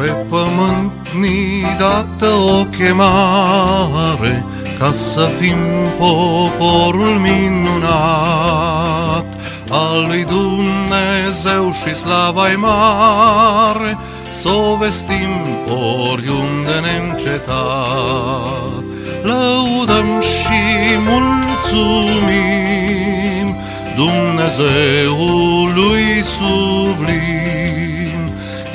Pe pământ ni dată o chemare ca să fim poporul minunat al lui Dumnezeu și slava mare, să o vestim oriunde neîncetat. Lăudăm și mulțumim Dumnezeului sublim.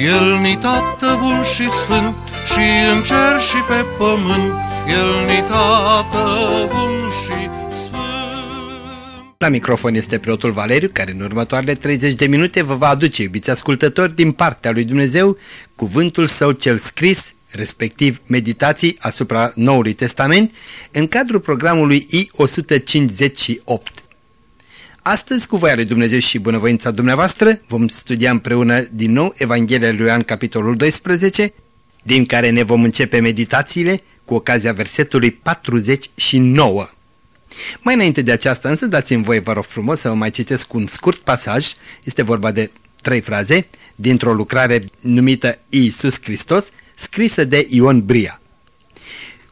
El ni tată bun și sfânt și în cer și pe pământ, El ni tată bun și la microfon este preotul Valeriu, care în următoarele 30 de minute vă va aduce, iubiți ascultători, din partea lui Dumnezeu, cuvântul său cel scris, respectiv meditații asupra Noului Testament, în cadrul programului I-158. Astăzi, cu voia lui Dumnezeu și bunăvoința dumneavoastră, vom studia împreună din nou Evanghelia lui Ioan, capitolul 12, din care ne vom începe meditațiile cu ocazia versetului 49. Mai înainte de aceasta însă dați-mi voie, vă rog frumos, să vă mai citesc un scurt pasaj, este vorba de trei fraze, dintr-o lucrare numită Iisus Hristos, scrisă de Ion Bria.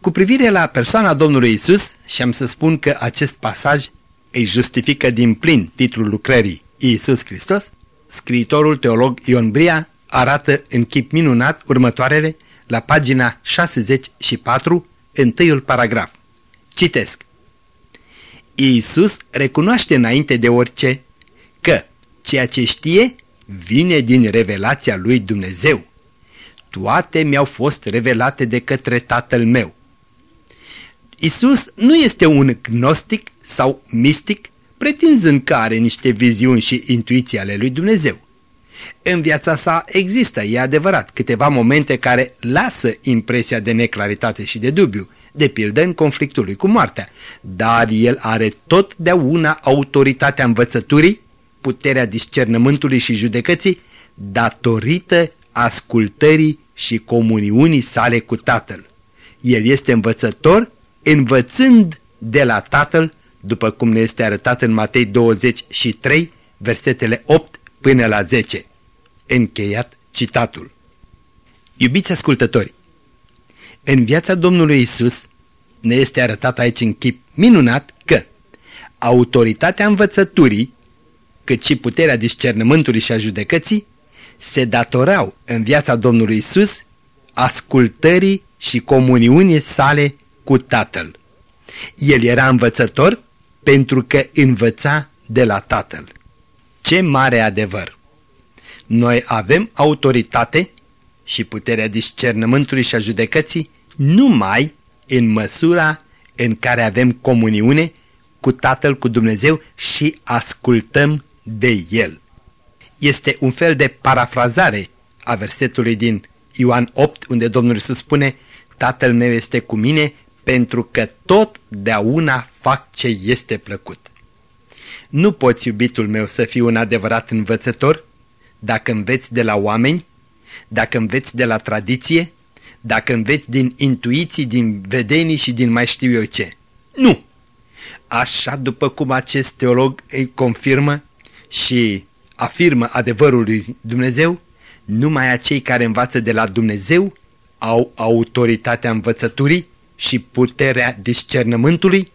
Cu privire la persoana Domnului Isus, și am să spun că acest pasaj îi justifică din plin titlul lucrării Iisus Hristos, scriitorul teolog Ion Bria arată în chip minunat următoarele la pagina 64, întâiul paragraf. Citesc. Iisus recunoaște înainte de orice că ceea ce știe vine din revelația lui Dumnezeu. Toate mi-au fost revelate de către Tatăl meu. Isus nu este un gnostic sau mistic, pretinzând că are niște viziuni și intuiții ale lui Dumnezeu. În viața sa există, e adevărat, câteva momente care lasă impresia de neclaritate și de dubiu, de pildă în conflictul lui cu moartea, dar el are totdeauna autoritatea învățăturii, puterea discernământului și judecății, datorită ascultării și comuniunii sale cu Tatăl. El este învățător învățând de la Tatăl, după cum ne este arătat în Matei 23, versetele 8 până la 10. Încheiat citatul. Iubiți ascultători, în viața Domnului Isus ne este arătat aici în chip minunat că autoritatea învățăturii, cât și puterea discernământului și a judecății, se datorau în viața Domnului Isus ascultării și comuniunii sale cu Tatăl. El era învățător pentru că învăța de la Tatăl. Ce mare adevăr! Noi avem autoritate și puterea discernământului și a judecății numai în măsura în care avem comuniune cu Tatăl, cu Dumnezeu și ascultăm de El. Este un fel de parafrazare a versetului din Ioan 8, unde Domnul Iisus spune Tatăl meu este cu mine pentru că totdeauna fac ce este plăcut. Nu poți, iubitul meu, să fii un adevărat învățător dacă înveți de la oameni, dacă înveți de la tradiție, dacă înveți din intuiții, din vedenii și din mai știu eu ce. Nu! Așa după cum acest teolog îi confirmă și afirmă adevărul lui Dumnezeu, numai acei care învață de la Dumnezeu au autoritatea învățăturii și puterea discernământului,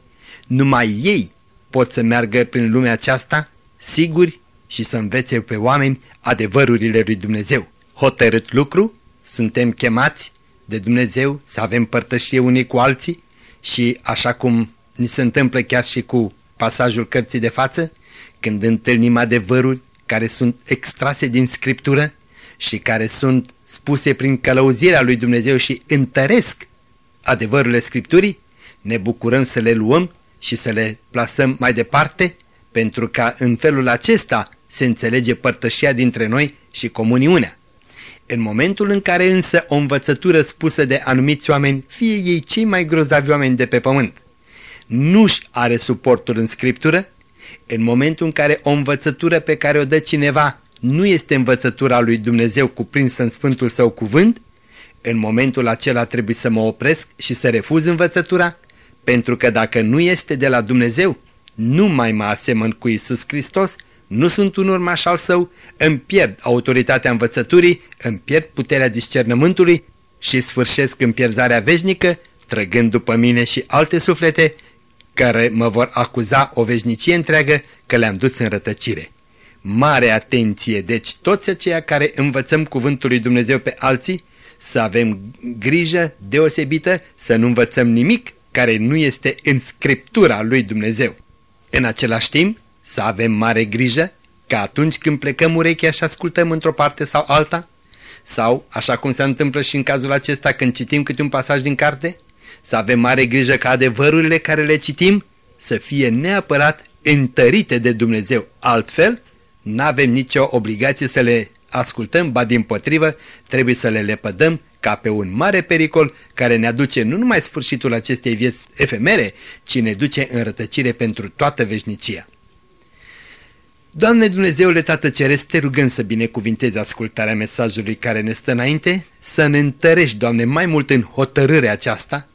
numai ei pot să meargă prin lumea aceasta siguri și să învețe pe oameni adevărurile lui Dumnezeu. Hotărât lucru, suntem chemați de Dumnezeu să avem părtășie unii cu alții și așa cum ni se întâmplă chiar și cu pasajul cărții de față, când întâlnim adevăruri care sunt extrase din Scriptură și care sunt spuse prin călăuzirea lui Dumnezeu și întăresc adevărurile Scripturii, ne bucurăm să le luăm și să le plasăm mai departe, pentru ca în felul acesta se înțelege părtășia dintre noi și comuniunea. În momentul în care însă o învățătură spusă de anumiți oameni, fie ei cei mai grozavi oameni de pe pământ, nu-și are suportul în scriptură, în momentul în care o învățătură pe care o dă cineva nu este învățătura lui Dumnezeu cuprinsă în Sfântul Său cuvânt, în momentul acela trebuie să mă opresc și să refuz învățătura, pentru că dacă nu este de la Dumnezeu, nu mai mă asemăn cu Isus Hristos, nu sunt un urmaș al său, îmi pierd autoritatea învățăturii, îmi pierd puterea discernământului și sfârșesc în pierzarea veșnică, trăgând după mine și alte suflete care mă vor acuza o veșnicie întreagă că le-am dus în rătăcire. Mare atenție, deci toți aceia care învățăm cuvântul lui Dumnezeu pe alții, să avem grijă deosebită să nu învățăm nimic care nu este în Scriptura lui Dumnezeu. În același timp, să avem mare grijă că atunci când plecăm urechea și ascultăm într-o parte sau alta, sau, așa cum se întâmplă și în cazul acesta când citim câte un pasaj din carte, să avem mare grijă ca adevărurile care le citim să fie neapărat întărite de Dumnezeu. Altfel, nu avem nicio obligație să le ascultăm, ba din potrivă, trebuie să le lepădăm ca pe un mare pericol care ne aduce nu numai sfârșitul acestei vieți efemere, ci ne duce în rătăcire pentru toată veșnicia. Doamne Dumnezeule Tată Ceresc, te rugăm să binecuvintezi ascultarea mesajului care ne stă înainte, să ne întărești, Doamne, mai mult în hotărârea aceasta,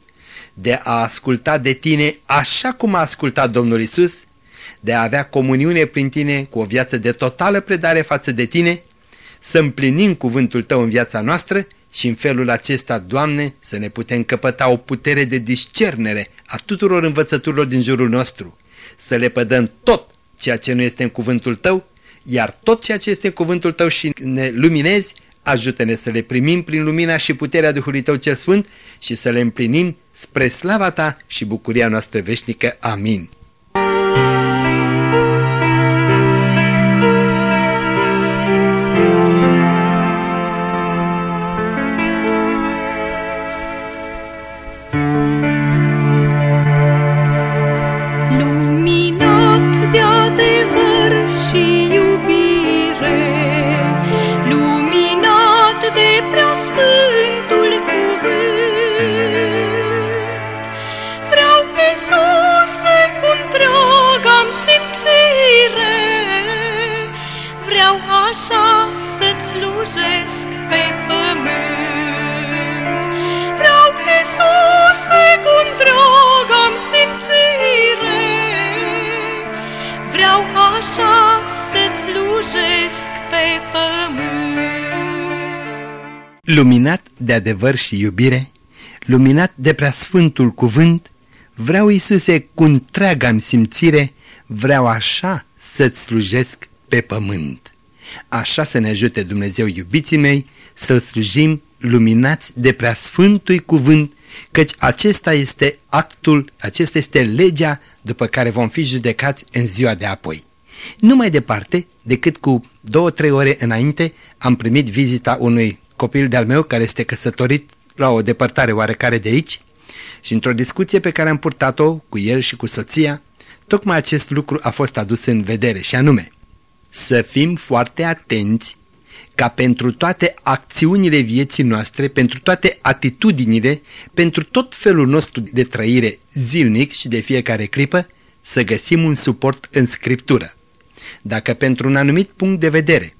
de a asculta de Tine așa cum a ascultat Domnul Isus, de a avea comuniune prin Tine cu o viață de totală predare față de Tine, să împlinim cuvântul Tău în viața noastră și în felul acesta, Doamne, să ne putem căpăta o putere de discernere a tuturor învățăturilor din jurul nostru, să le pădăm tot ceea ce nu este în cuvântul Tău, iar tot ceea ce este în cuvântul Tău și ne luminezi, ajută-ne să le primim prin lumina și puterea Duhului Tău cel Sfânt și să le împlinim spre slava Ta și bucuria noastră veșnică. Amin. Luminat de adevăr și iubire, luminat de preasfântul cuvânt, vreau, Iisuse, cu întreaga simțire, vreau așa să-ți slujesc pe pământ. Așa să ne ajute Dumnezeu, iubiții mei, să-L slujim luminați de preasfântul cuvânt, căci acesta este actul, acesta este legea după care vom fi judecați în ziua de apoi. Nu mai departe decât cu două-trei ore înainte am primit vizita unui copil de-al meu care este căsătorit la o depărtare oarecare de aici și într-o discuție pe care am purtat-o cu el și cu soția, tocmai acest lucru a fost adus în vedere și anume să fim foarte atenți ca pentru toate acțiunile vieții noastre, pentru toate atitudinile, pentru tot felul nostru de trăire zilnic și de fiecare clipă, să găsim un suport în Scriptură. Dacă pentru un anumit punct de vedere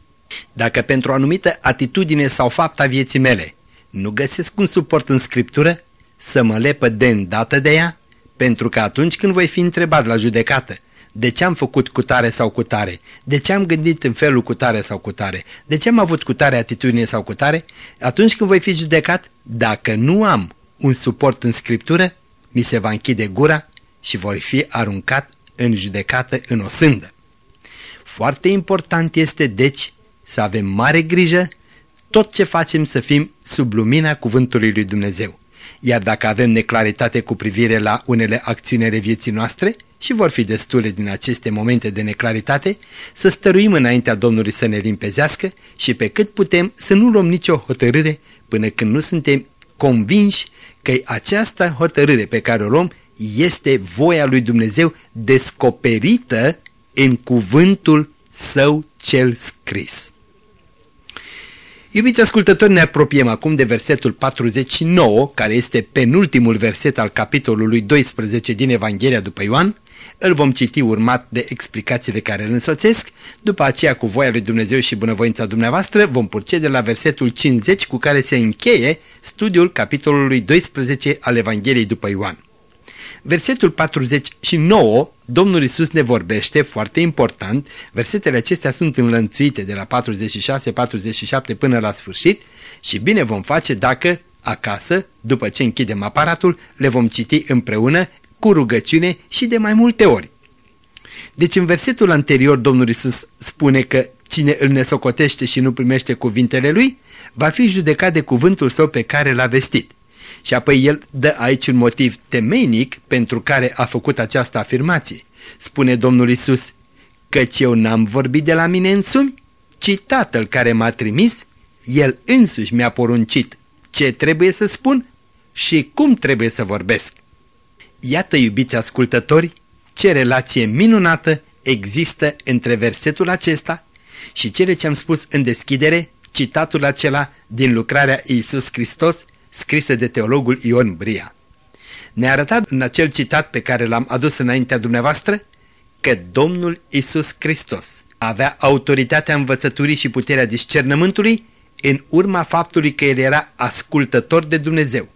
dacă pentru o anumită atitudine sau fapt a vieții mele nu găsesc un suport în Scriptură, să mă lepă de îndată de ea, pentru că atunci când voi fi întrebat la judecată de ce am făcut cutare sau cutare, de ce am gândit în felul cutare sau cutare, de ce am avut cutare atitudine sau cutare, atunci când voi fi judecat, dacă nu am un suport în Scriptură, mi se va închide gura și voi fi aruncat în judecată în o sândă. Foarte important este, deci, să avem mare grijă tot ce facem să fim sub lumina cuvântului lui Dumnezeu. Iar dacă avem neclaritate cu privire la unele acțiuni ale vieții noastre, și vor fi destule din aceste momente de neclaritate, să stăruim înaintea Domnului să ne limpezească și pe cât putem să nu luăm nicio hotărâre până când nu suntem convinși că această hotărâre pe care o luăm este voia lui Dumnezeu descoperită în cuvântul său cel scris. Iubiți ascultători, ne apropiem acum de versetul 49, care este penultimul verset al capitolului 12 din Evanghelia după Ioan. Îl vom citi urmat de explicațiile care îl însoțesc, după aceea cu voia lui Dumnezeu și bunăvoința dumneavoastră vom procede la versetul 50 cu care se încheie studiul capitolului 12 al Evangheliei după Ioan. Versetul 49, Domnul Isus ne vorbește, foarte important, versetele acestea sunt înlănțuite de la 46-47 până la sfârșit și bine vom face dacă acasă, după ce închidem aparatul, le vom citi împreună cu rugăciune și de mai multe ori. Deci în versetul anterior Domnul Isus spune că cine îl nesocotește și nu primește cuvintele lui, va fi judecat de cuvântul său pe care l-a vestit. Și apoi el dă aici un motiv temeinic pentru care a făcut această afirmație. Spune Domnul Isus, căci eu n-am vorbit de la mine însumi, ci Tatăl care m-a trimis, El însuși mi-a poruncit ce trebuie să spun și cum trebuie să vorbesc. Iată, iubiți ascultători, ce relație minunată există între versetul acesta și cele ce am spus în deschidere, citatul acela din lucrarea Iisus Hristos, scrisă de teologul Ion Bria. Ne-a arătat în acel citat pe care l-am adus înaintea dumneavoastră că Domnul Iisus Hristos avea autoritatea învățăturii și puterea discernământului în urma faptului că el era ascultător de Dumnezeu.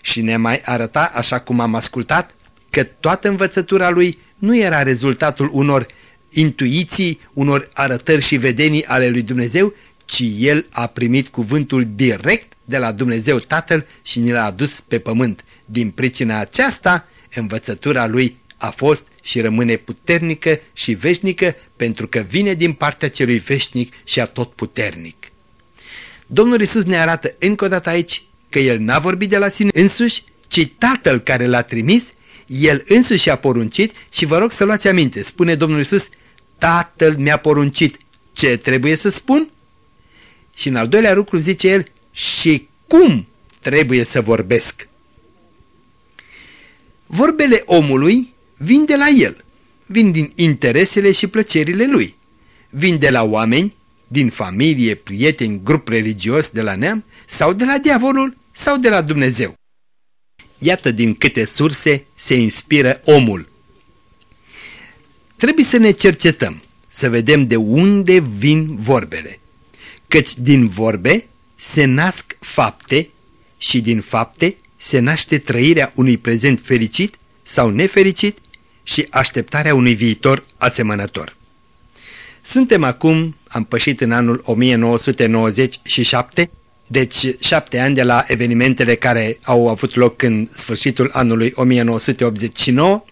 Și ne mai arăta, așa cum am ascultat, că toată învățătura lui nu era rezultatul unor intuiții, unor arătări și vedenii ale lui Dumnezeu, ci el a primit cuvântul direct de la Dumnezeu Tatăl și ni l-a adus pe pământ. Din pricina aceasta, învățătura lui a fost și rămâne puternică și veșnică pentru că vine din partea celui veșnic și a tot puternic. Domnul Isus ne arată încă o dată aici că El n-a vorbit de la sine însuși, ci Tatăl care l-a trimis, El însuși a poruncit și vă rog să luați aminte, spune Domnul Isus, Tatăl mi-a poruncit ce trebuie să spun? Și în al doilea lucru zice El, și cum trebuie să vorbesc. Vorbele omului vin de la el, vin din interesele și plăcerile lui, vin de la oameni, din familie, prieteni, grup religios de la neam, sau de la diavolul, sau de la Dumnezeu. Iată din câte surse se inspiră omul. Trebuie să ne cercetăm, să vedem de unde vin vorbele, căci din vorbe se nasc fapte și din fapte se naște trăirea unui prezent fericit sau nefericit și așteptarea unui viitor asemănător. Suntem acum, am pășit în anul 1997, deci șapte ani de la evenimentele care au avut loc în sfârșitul anului 1989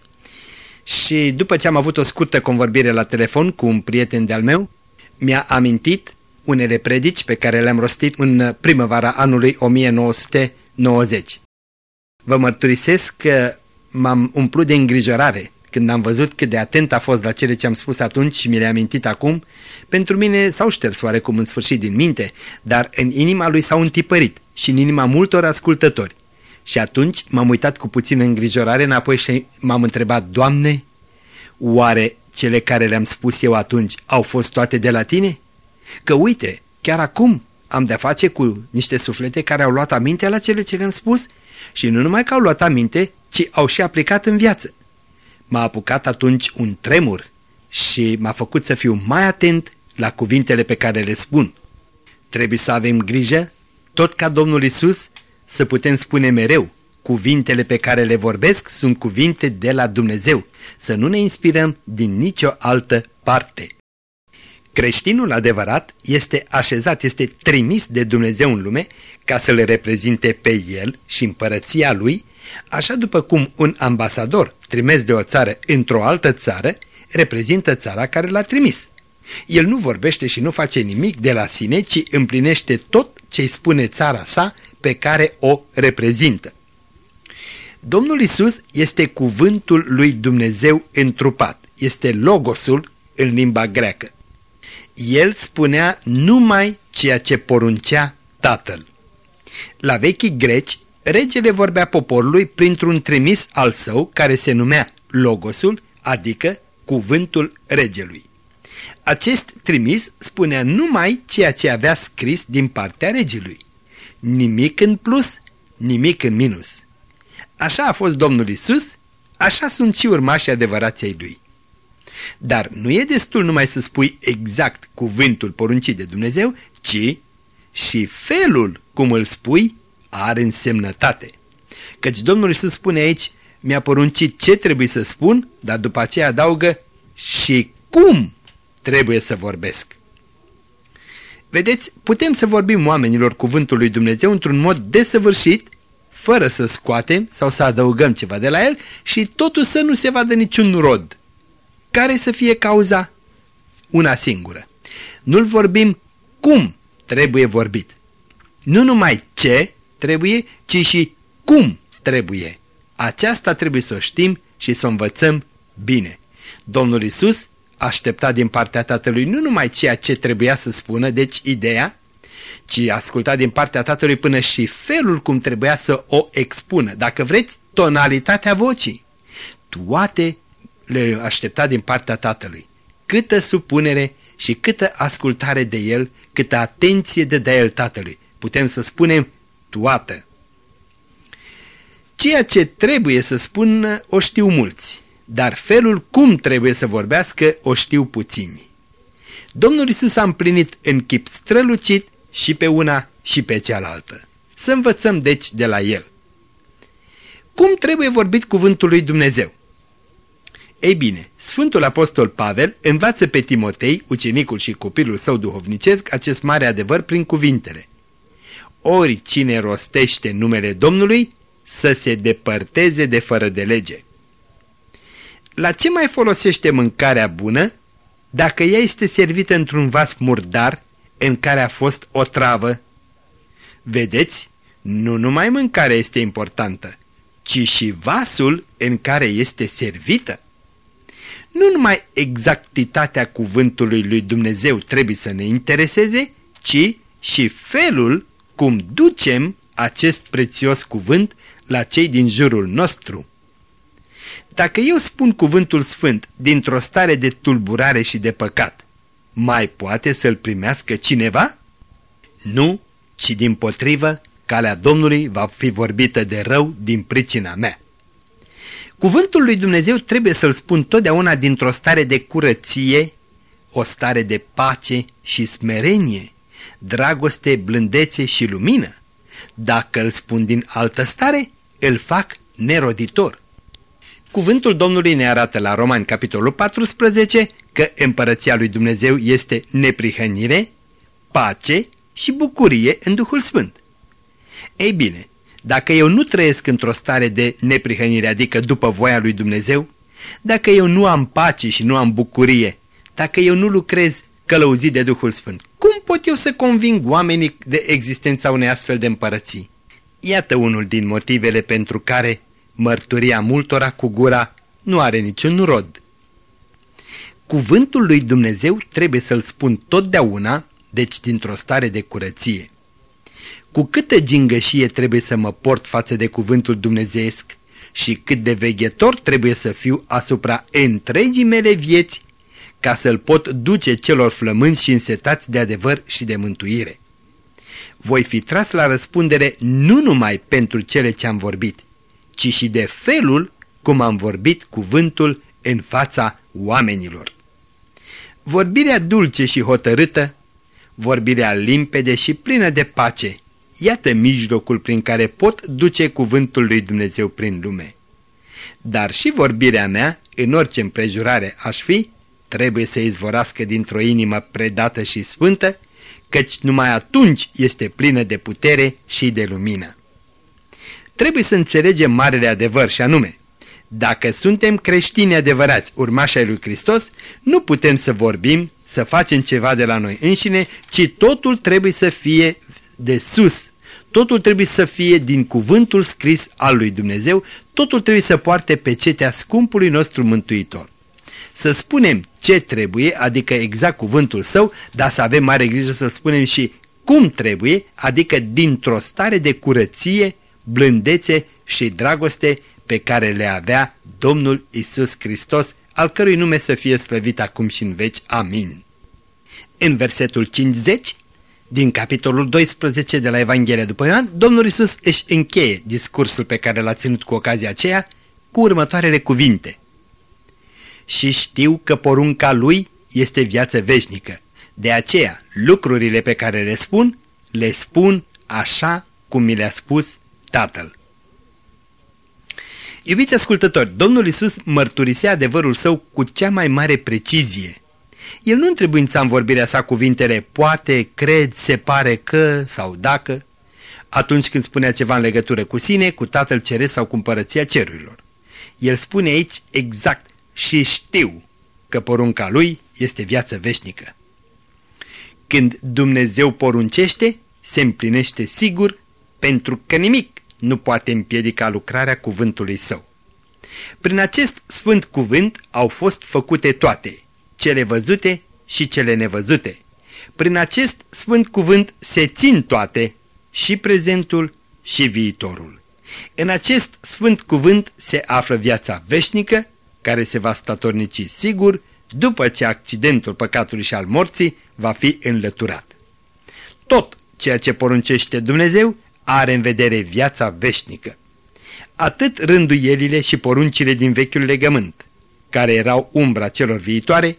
și după ce am avut o scurtă convorbire la telefon cu un prieten de-al meu, mi-a amintit unele predici pe care le-am rostit în primăvara anului 1990. Vă mărturisesc că m-am umplut de îngrijorare când am văzut cât de atent a fost la cele ce am spus atunci și mi le-am amintit acum. Pentru mine s-au șters oarecum în sfârșit din minte, dar în inima lui s-au întipărit și în inima multor ascultători. Și atunci m-am uitat cu puțină îngrijorare înapoi și m-am întrebat, Doamne, oare cele care le-am spus eu atunci au fost toate de la Tine? Că uite, chiar acum am de-a face cu niște suflete care au luat aminte la cele ce le-am spus și nu numai că au luat aminte, ci au și aplicat în viață. M-a apucat atunci un tremur și m-a făcut să fiu mai atent la cuvintele pe care le spun. Trebuie să avem grijă, tot ca Domnul Isus, să putem spune mereu, cuvintele pe care le vorbesc sunt cuvinte de la Dumnezeu, să nu ne inspirăm din nicio altă parte. Creștinul adevărat este așezat, este trimis de Dumnezeu în lume ca să le reprezinte pe el și împărăția lui, așa după cum un ambasador trimis de o țară într-o altă țară reprezintă țara care l-a trimis. El nu vorbește și nu face nimic de la sine, ci împlinește tot ce îi spune țara sa pe care o reprezintă. Domnul Isus este cuvântul lui Dumnezeu întrupat, este logosul în limba greacă el spunea numai ceea ce poruncea tatăl. La vechii greci, regele vorbea poporului printr-un trimis al său care se numea Logosul, adică cuvântul regelui. Acest trimis spunea numai ceea ce avea scris din partea regelui. Nimic în plus, nimic în minus. Așa a fost Domnul Isus, așa sunt și urmașii adevărației lui. Dar nu e destul numai să spui exact cuvântul poruncit de Dumnezeu, ci și felul cum îl spui are însemnătate. Căci Domnul Iisus spune aici, mi-a poruncit ce trebuie să spun, dar după aceea adaugă și cum trebuie să vorbesc. Vedeți, putem să vorbim oamenilor cuvântul lui Dumnezeu într-un mod desăvârșit, fără să scoatem sau să adăugăm ceva de la el și totul să nu se vadă niciun rod. Care să fie cauza? Una singură. Nu-l vorbim cum trebuie vorbit. Nu numai ce trebuie, ci și cum trebuie. Aceasta trebuie să o știm și să o învățăm bine. Domnul Isus aștepta din partea Tatălui nu numai ceea ce trebuia să spună, deci ideea, ci asculta din partea Tatălui până și felul cum trebuia să o expună. Dacă vreți, tonalitatea vocii. Toate le aștepta din partea Tatălui. Câtă supunere și câtă ascultare de El, câtă atenție de de El Tatălui. Putem să spunem toată. Ceea ce trebuie să spun o știu mulți, dar felul cum trebuie să vorbească o știu puțini. Domnul Isus a împlinit în chip strălucit și pe una și pe cealaltă. Să învățăm deci de la el. Cum trebuie vorbit cuvântul lui Dumnezeu? Ei bine, Sfântul Apostol Pavel învață pe Timotei, ucenicul și copilul său duhovnicesc, acest mare adevăr prin cuvintele. Ori cine rostește numele Domnului, să se depărteze de fără de lege. La ce mai folosește mâncarea bună dacă ea este servită într-un vas murdar în care a fost o travă? Vedeți, nu numai mâncarea este importantă, ci și vasul în care este servită. Nu numai exactitatea cuvântului lui Dumnezeu trebuie să ne intereseze, ci și felul cum ducem acest prețios cuvânt la cei din jurul nostru. Dacă eu spun cuvântul sfânt dintr-o stare de tulburare și de păcat, mai poate să-l primească cineva? Nu, ci din potrivă, calea Domnului va fi vorbită de rău din pricina mea. Cuvântul lui Dumnezeu trebuie să-l spun totdeauna dintr-o stare de curăție, o stare de pace și smerenie, dragoste, blândețe și lumină. Dacă îl spun din altă stare, îl fac neroditor. Cuvântul Domnului ne arată la Romani, capitolul 14, că împărăția lui Dumnezeu este neprihănire, pace și bucurie în Duhul Sfânt. Ei bine, dacă eu nu trăiesc într-o stare de neprihănire, adică după voia lui Dumnezeu, dacă eu nu am pace și nu am bucurie, dacă eu nu lucrez călăuzit de Duhul Sfânt, cum pot eu să conving oamenii de existența unei astfel de împărății? Iată unul din motivele pentru care mărturia multora cu gura nu are niciun rod. Cuvântul lui Dumnezeu trebuie să-l spun totdeauna, deci dintr-o stare de curăție. Cu câtă gingășie trebuie să mă port față de cuvântul dumnezeesc și cât de veghetor trebuie să fiu asupra întregii mele vieți ca să-l pot duce celor flămânzi și însetați de adevăr și de mântuire. Voi fi tras la răspundere nu numai pentru cele ce am vorbit, ci și de felul cum am vorbit cuvântul în fața oamenilor. Vorbirea dulce și hotărâtă, vorbirea limpede și plină de pace, iată mijlocul prin care pot duce cuvântul lui Dumnezeu prin lume. Dar și vorbirea mea, în orice împrejurare aș fi, trebuie să izvorască dintr-o inimă predată și sfântă, căci numai atunci este plină de putere și de lumină. Trebuie să înțelegem marele adevăr și anume, dacă suntem creștini adevărați, urmași ai lui Hristos, nu putem să vorbim, să facem ceva de la noi înșine, ci totul trebuie să fie de sus. Totul trebuie să fie din cuvântul scris al lui Dumnezeu, totul trebuie să poarte pe cetea scumpului nostru mântuitor. Să spunem ce trebuie, adică exact cuvântul său, dar să avem mare grijă să spunem și cum trebuie, adică dintr-o stare de curăție, blândețe și dragoste pe care le avea Domnul Isus Hristos, al cărui nume să fie slăvit acum și în veci. Amin. În versetul 50 din capitolul 12 de la Evanghelia după Ioan, Domnul Isus își încheie discursul pe care l-a ținut cu ocazia aceea cu următoarele cuvinte. Și știu că porunca lui este viață veșnică. De aceea, lucrurile pe care le spun, le spun așa cum mi le-a spus Tatăl. Iubiți ascultători, Domnul Isus mărturisea adevărul său cu cea mai mare precizie. El nu întrebuința în vorbirea sa cuvintele poate, cred, se pare că sau dacă, atunci când spunea ceva în legătură cu sine, cu Tatăl Ceresc sau cu împărăția cerurilor. El spune aici exact și știu că porunca lui este viață veșnică. Când Dumnezeu poruncește, se împlinește sigur pentru că nimic nu poate împiedica lucrarea cuvântului său. Prin acest sfânt cuvânt au fost făcute toate, cele văzute și cele nevăzute. Prin acest sfânt cuvânt se țin toate, și prezentul și viitorul. În acest sfânt cuvânt se află viața veșnică, care se va statornici sigur după ce accidentul păcatului și al morții va fi înlăturat. Tot ceea ce poruncește Dumnezeu are în vedere viața veșnică. Atât rânduielile și poruncile din vechiul legământ, care erau umbra celor viitoare,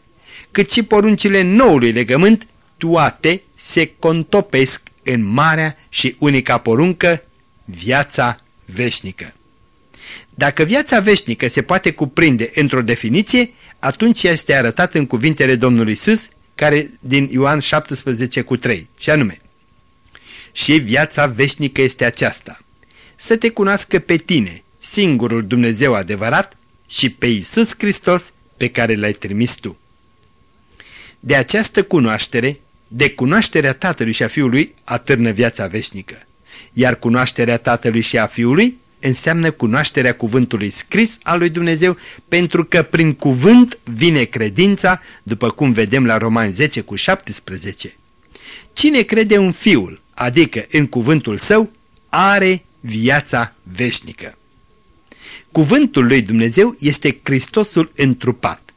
cât și poruncile noului legământ, toate se contopesc în marea și unica poruncă, viața veșnică. Dacă viața veșnică se poate cuprinde într-o definiție, atunci este arătat în cuvintele Domnului Isus, care din Ioan 17 cu 3, și anume Și viața veșnică este aceasta, să te cunoască pe tine, singurul Dumnezeu adevărat, și pe Isus Hristos pe care l-ai trimis tu. De această cunoaștere, de cunoașterea Tatălui și a Fiului atârnă viața veșnică, iar cunoașterea Tatălui și a Fiului înseamnă cunoașterea cuvântului scris al lui Dumnezeu, pentru că prin cuvânt vine credința, după cum vedem la Romani 10 cu 17. Cine crede în Fiul, adică în cuvântul său, are viața veșnică. Cuvântul lui Dumnezeu este Hristosul întrupat.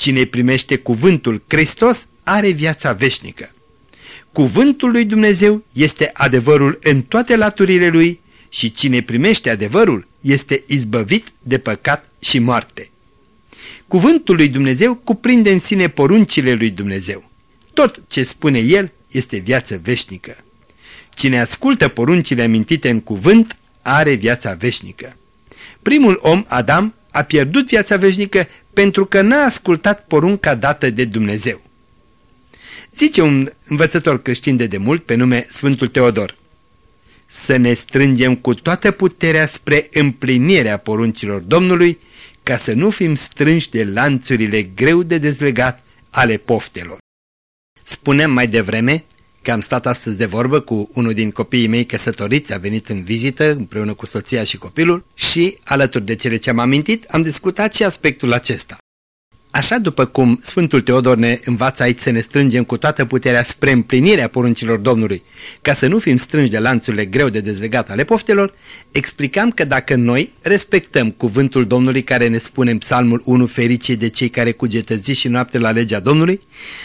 Cine primește cuvântul Hristos are viața veșnică. Cuvântul lui Dumnezeu este adevărul în toate laturile lui și cine primește adevărul este izbăvit de păcat și moarte. Cuvântul lui Dumnezeu cuprinde în sine poruncile lui Dumnezeu. Tot ce spune el este viață veșnică. Cine ascultă poruncile amintite în cuvânt are viața veșnică. Primul om, Adam, a pierdut viața veșnică pentru că n-a ascultat porunca dată de Dumnezeu. Zice un învățător creștin de demult pe nume Sfântul Teodor. Să ne strângem cu toată puterea spre împlinirea poruncilor Domnului, ca să nu fim strânși de lanțurile greu de dezlegat ale poftelor. Spunem mai devreme că am stat astăzi de vorbă cu unul din copiii mei căsătoriți, a venit în vizită împreună cu soția și copilul și, alături de cele ce am amintit, am discutat și aspectul acesta. Așa după cum Sfântul Teodor ne învață aici să ne strângem cu toată puterea spre împlinirea poruncilor Domnului, ca să nu fim strânși de lanțurile greu de dezlegat ale poftelor, explicam că dacă noi respectăm cuvântul Domnului care ne spune în Psalmul 1 fericii de cei care cugetă zi și noapte la legea Domnului,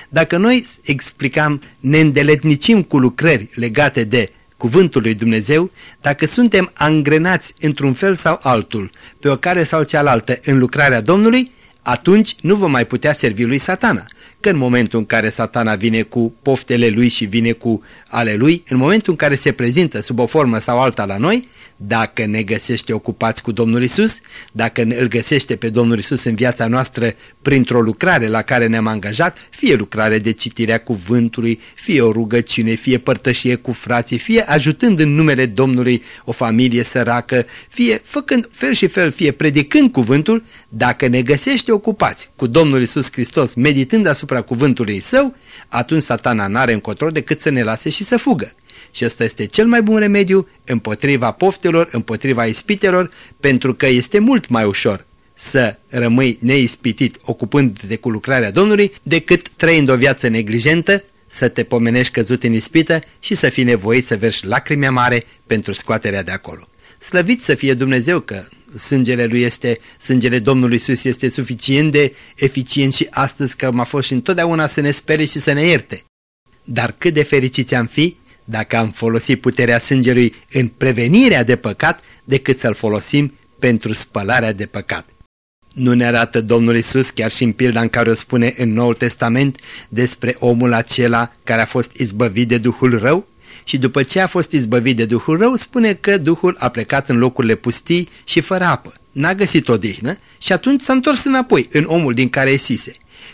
dacă noi explicam ne îndeletnicim cu lucrări legate de cuvântul lui Dumnezeu, dacă suntem angrenați într-un fel sau altul, pe o care sau cealaltă în lucrarea Domnului, atunci nu vom mai putea servi lui satana. Că în momentul în care satana vine cu poftele lui și vine cu ale lui, în momentul în care se prezintă sub o formă sau alta la noi, dacă ne găsește ocupați cu Domnul Isus, dacă îl găsește pe Domnul Isus în viața noastră printr-o lucrare la care ne-am angajat, fie lucrare de citirea cuvântului, fie o rugăciune, fie părtășie cu frații, fie ajutând în numele Domnului o familie săracă, fie făcând fel și fel, fie predicând cuvântul, dacă ne găsește ocupați cu Domnul Isus Hristos, meditând asupra cuvântului său, atunci satana n-are încotro decât să ne lase și să fugă. Și ăsta este cel mai bun remediu împotriva poftelor, împotriva ispitelor, pentru că este mult mai ușor să rămâi neispitit ocupându-te cu lucrarea Domnului, decât trăind o viață neglijentă, să te pomenești căzut în ispită și să fii nevoit să verși lacrimi mare pentru scoaterea de acolo. Slăvit să fie Dumnezeu că sângele lui este, sângele Domnului Iisus este suficient de eficient și astăzi că m-a fost și întotdeauna să ne spere și să ne ierte. Dar cât de fericiți am fi dacă am folosit puterea sângelui în prevenirea de păcat decât să-l folosim pentru spălarea de păcat. Nu ne arată Domnul Isus chiar și în pilda în care o spune în Noul Testament despre omul acela care a fost izbăvit de Duhul rău? Și după ce a fost izbăvit de Duhul rău, spune că Duhul a plecat în locurile pustii și fără apă. n-a găsit odihnă și atunci s-a întors înapoi în omul din care ieșise.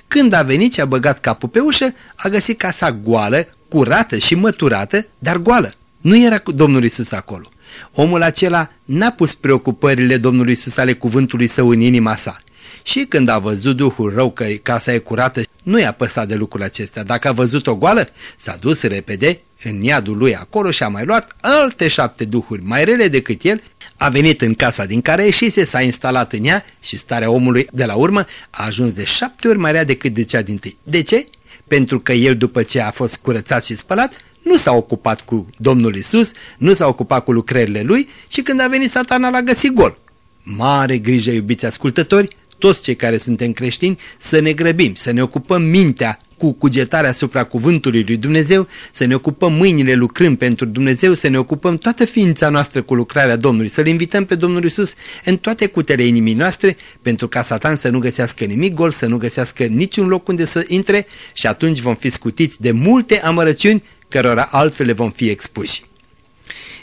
Când a venit și a băgat capul pe ușă, a găsit casa goală, curată și măturată, dar goală. Nu era Domnul Isus acolo. Omul acela n-a pus preocupările Domnului Isus ale cuvântului său în inima sa. Și când a văzut Duhul rău că casa e curată, nu i-a păsat de lucrul acesta. Dacă a văzut o goală, s-a dus repede în iadul lui acolo și a mai luat alte șapte duhuri mai rele decât el, a venit în casa din care ieșise, s-a instalat în ea și starea omului de la urmă a ajuns de șapte ori mai rea decât de cea din tâi. De ce? Pentru că el după ce a fost curățat și spălat, nu s-a ocupat cu Domnul Isus, nu s-a ocupat cu lucrările lui și când a venit satana l-a găsit gol. Mare grijă, iubiți ascultători, toți cei care suntem creștini, să ne grăbim, să ne ocupăm mintea cu cugetarea asupra cuvântului lui Dumnezeu, să ne ocupăm mâinile lucrând pentru Dumnezeu, să ne ocupăm toată ființa noastră cu lucrarea Domnului, să-L invităm pe Domnul Isus în toate cutele inimii noastre, pentru ca Satan să nu găsească nimic gol, să nu găsească niciun loc unde să intre și atunci vom fi scutiți de multe amărăciuni cărora altfel le vom fi expuși.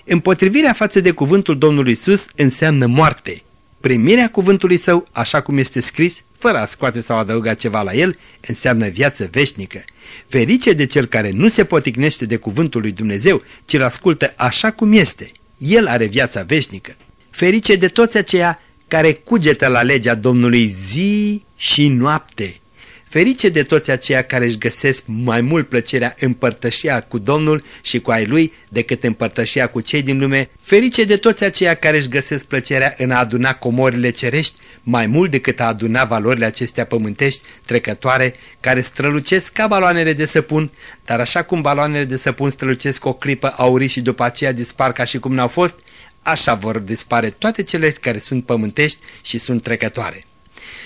Împotrivirea față de cuvântul Domnului Isus înseamnă moarte. Primirea cuvântului său, așa cum este scris, fără a scoate sau adăuga ceva la el, înseamnă viață veșnică. Ferice de cel care nu se poticnește de cuvântul lui Dumnezeu, ci îl ascultă așa cum este. El are viața veșnică. Ferice de toți aceia care cugetă la legea Domnului zi și noapte. Ferice de toți aceia care își găsesc mai mult plăcerea împărtășia cu Domnul și cu ai Lui decât împărtășia cu cei din lume. Ferice de toți aceia care își găsesc plăcerea în a aduna comorile cerești mai mult decât a aduna valorile acestea pământești trecătoare care strălucesc ca baloanele de săpun, dar așa cum baloanele de săpun strălucesc o clipă aurii și după aceea dispar ca și cum n-au fost, așa vor dispare toate cele care sunt pământești și sunt trecătoare.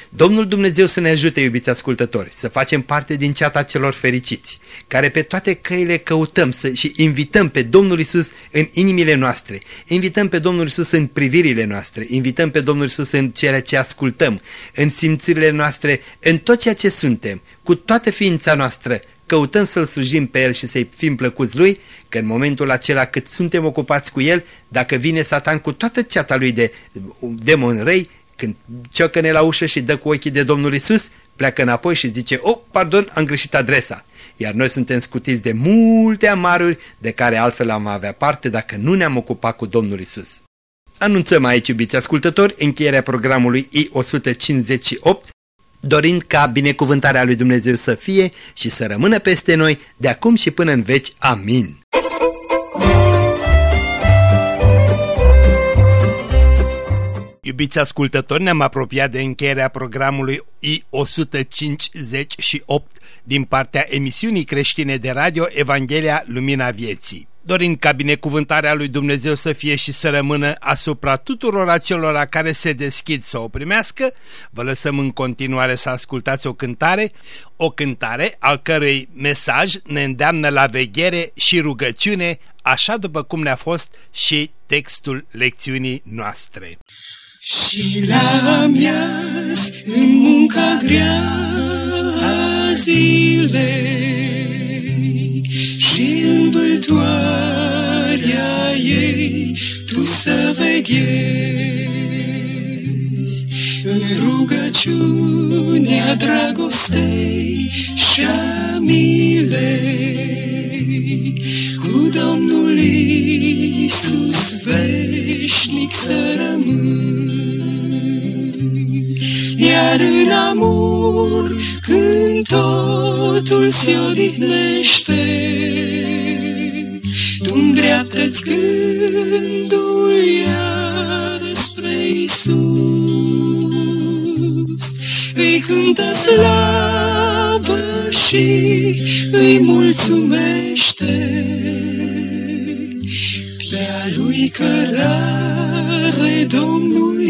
Domnul Dumnezeu să ne ajute, iubiți ascultători, să facem parte din ceata celor fericiți, care pe toate căile căutăm să, și invităm pe Domnul Isus în inimile noastre, invităm pe Domnul Isus în privirile noastre, invităm pe Domnul Isus în ceea ce ascultăm, în simțirile noastre, în tot ceea ce suntem, cu toată ființa noastră, căutăm să-L slujim pe El și să-i fim plăcuți Lui, că în momentul acela cât suntem ocupați cu El, dacă vine Satan cu toată ceata lui de demon răi, când ciocăne la ușă și dă cu ochii de Domnul Isus, pleacă înapoi și zice, oh, pardon, am greșit adresa. Iar noi suntem scutiți de multe amaruri de care altfel am avea parte dacă nu ne-am ocupat cu Domnul Isus. Anunțăm aici, iubiți ascultători, încheierea programului I-158, dorind ca binecuvântarea lui Dumnezeu să fie și să rămână peste noi de acum și până în veci. Amin. Iubiți ascultători, ne-am apropiat de încheierea programului I-158 din partea emisiunii creștine de radio Evanghelia Lumina Vieții. Dorind ca binecuvântarea lui Dumnezeu să fie și să rămână asupra tuturor acelora care se deschid să o primească, vă lăsăm în continuare să ascultați o cântare, o cântare al cărei mesaj ne îndeamnă la veghere și rugăciune, așa după cum ne-a fost și textul lecțiunii noastre. Și la miaz, în munca grea a zilei și în vâltoarea ei tu să veghezi. În rugăciunea dragostei și a milei cu Domnul Iisus veșnic să în amor, când totul se odihnește, tu îndreaptă-ți gândul iar spre Isus. Îi cântă slavă și îi mulțumește pe a lui cărare Domnul